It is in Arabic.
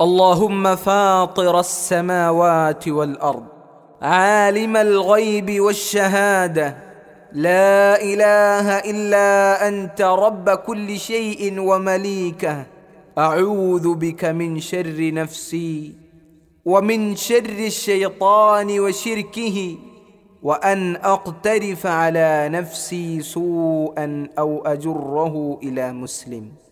اللهم فاطر السماوات والأرض عالم الغيب والشهادة لا إله إلا أنت رب كل شيء ومليكه أعوذ بك من شر نفسي ومن شر الشيطان وشركه وأن أقترف على نفسي سوءا أو أجره إلى مسلم.